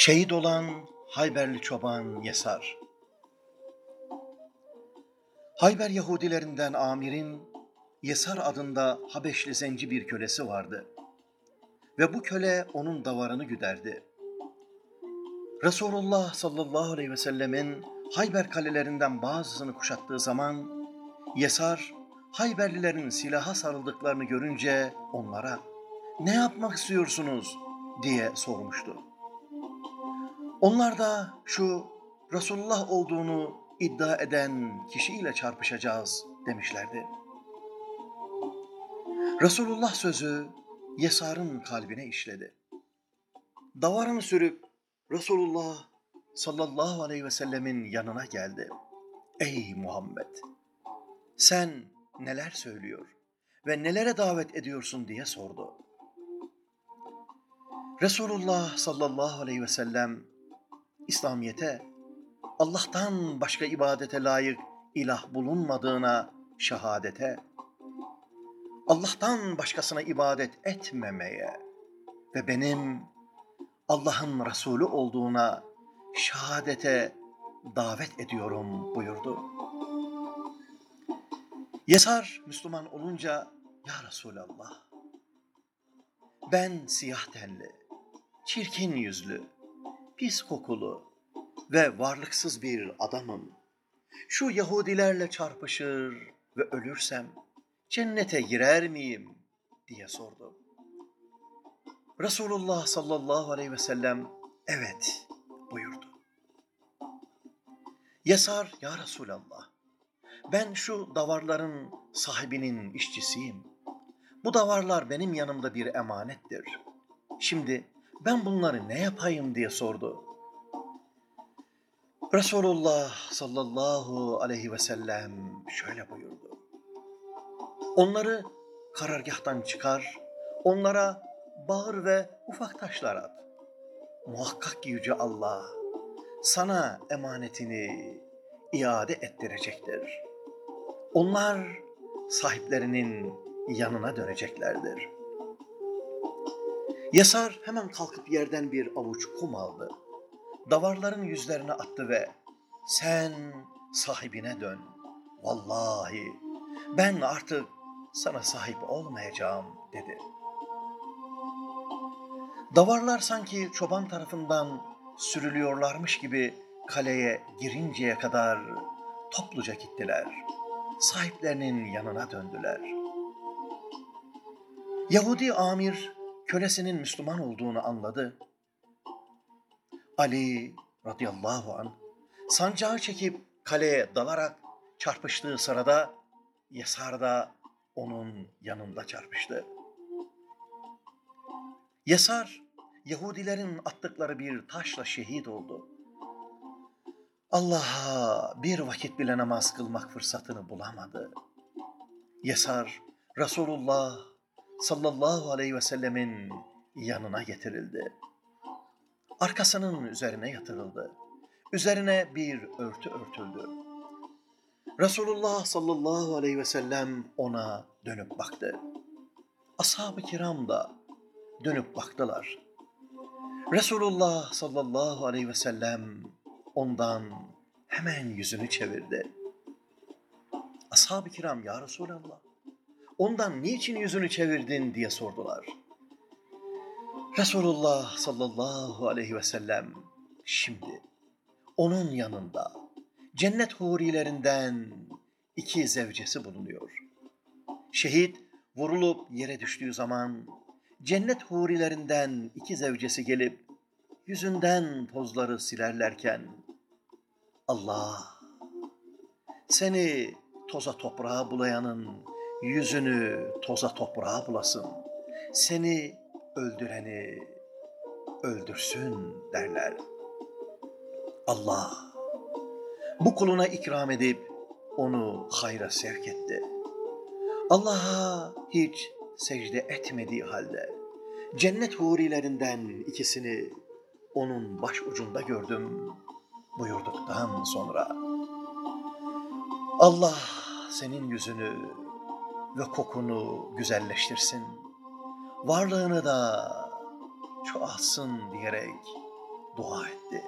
Şehit olan Hayberli çoban Yesar. Hayber Yahudilerinden Amir'in Yesar adında Habeşli zenci bir kölesi vardı. Ve bu köle onun davarını güderdi. Resulullah sallallahu aleyhi ve sellemin Hayber kalelerinden bazısını kuşattığı zaman Yesar Hayberlilerin silaha sarıldıklarını görünce onlara ne yapmak istiyorsunuz diye sormuştu. Onlar da şu Resulullah olduğunu iddia eden kişiyle çarpışacağız demişlerdi. Resulullah sözü Yesar'ın kalbine işledi. Davarını sürüp Resulullah sallallahu aleyhi ve sellemin yanına geldi. Ey Muhammed! Sen neler söylüyor ve nelere davet ediyorsun diye sordu. Resulullah sallallahu aleyhi ve sellem İslamiyete Allah'tan başka ibadete layık ilah bulunmadığına şehadete, Allah'tan başkasına ibadet etmemeye ve benim Allah'ın Resulü olduğuna şehadete davet ediyorum buyurdu. Yesar Müslüman olunca ya Resulallah ben siyah tenli, çirkin yüzlü, pis kokulu ve varlıksız bir adamım. Şu Yahudilerle çarpışır ve ölürsem cennete girer miyim diye sordu. Resulullah sallallahu aleyhi ve sellem evet buyurdu. Yesar ya Resulallah ben şu davarların sahibinin işçisiyim. Bu davarlar benim yanımda bir emanettir. Şimdi ben bunları ne yapayım diye sordu. Resulullah sallallahu aleyhi ve sellem şöyle buyurdu. Onları karargahtan çıkar, onlara bağır ve ufak taşlar at. Muhakkak ki Yüce Allah sana emanetini iade ettirecektir. Onlar sahiplerinin yanına döneceklerdir. Yasar hemen kalkıp yerden bir avuç kum aldı. Davarların yüzlerine attı ve sen sahibine dön. Vallahi ben artık sana sahip olmayacağım dedi. Davarlar sanki çoban tarafından sürülüyorlarmış gibi kaleye girinceye kadar topluca gittiler. Sahiplerinin yanına döndüler. Yahudi amir kölesinin Müslüman olduğunu anladı. Ali radıyallahu an sancağı çekip kaleye dalarak çarpıştığı sırada Yesar da onun yanında çarpıştı. Yesar Yahudilerin attıkları bir taşla şehit oldu. Allah'a bir vakit bile namaz kılmak fırsatını bulamadı. Yesar Resulullah sallallahu aleyhi ve sellemin yanına getirildi. Arkasının üzerine yatırıldı. Üzerine bir örtü örtüldü. Resulullah sallallahu aleyhi ve sellem ona dönüp baktı. Ashab-ı kiram da dönüp baktılar. Resulullah sallallahu aleyhi ve sellem ondan hemen yüzünü çevirdi. Ashab-ı kiram ya Resulallah ondan niçin yüzünü çevirdin diye sordular. Resulullah sallallahu aleyhi ve sellem şimdi onun yanında cennet hurilerinden iki zevcesi bulunuyor. Şehit vurulup yere düştüğü zaman cennet hurilerinden iki zevcesi gelip yüzünden tozları silerlerken Allah seni toza toprağa bulayanın yüzünü toza toprağa bulasın. Seni öldüreni öldürsün derler. Allah bu kuluna ikram edip onu hayra sevk etti. Allah'a hiç secde etmediği halde cennet hurilerinden ikisini onun baş ucunda gördüm buyurduktan sonra Allah senin yüzünü ve kokunu güzelleştirsin. Varlığını da çoğalsın diyerek dua etti.